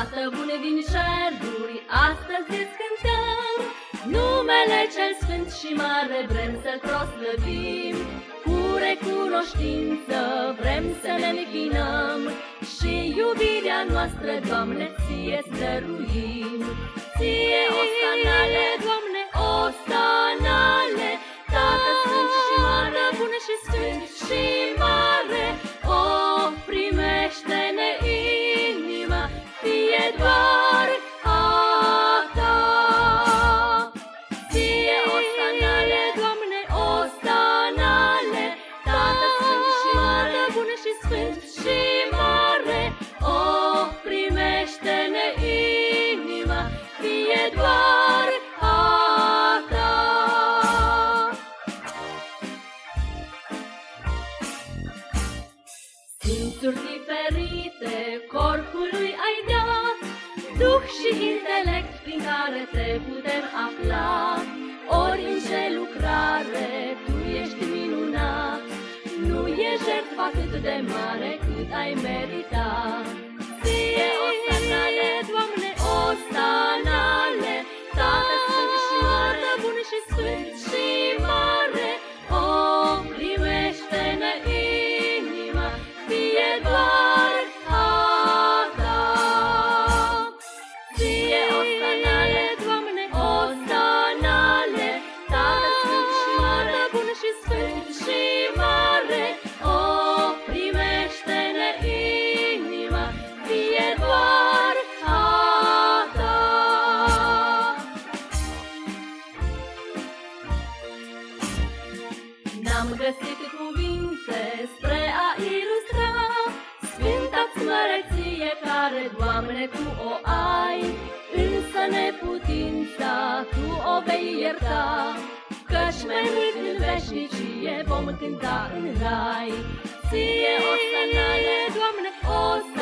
Tată bune din ceruri, astăzi îți cântăm. Numele cel sfânt și mare vrem să-L proslăvim. Cu recunoștință vrem să ne închinăm. Și iubirea noastră, Doamne, ție-ți dăruim. Ție o stanale, primește-ne inima, fie doar a ta. Simțuri diferite corpului ai dat Duh și intelect prin care te putem afla. Ori în ce lucrare tu ești minunat Nu e jertfa atât de mare cât ai meritat Ție o N-am găsit cuvinte spre Doamne, Tu o ai Însă neputința Tu o vei ierta. Căci merând în veșnicie vom cânta în rai. Ție o stanale, Doamne, o stanale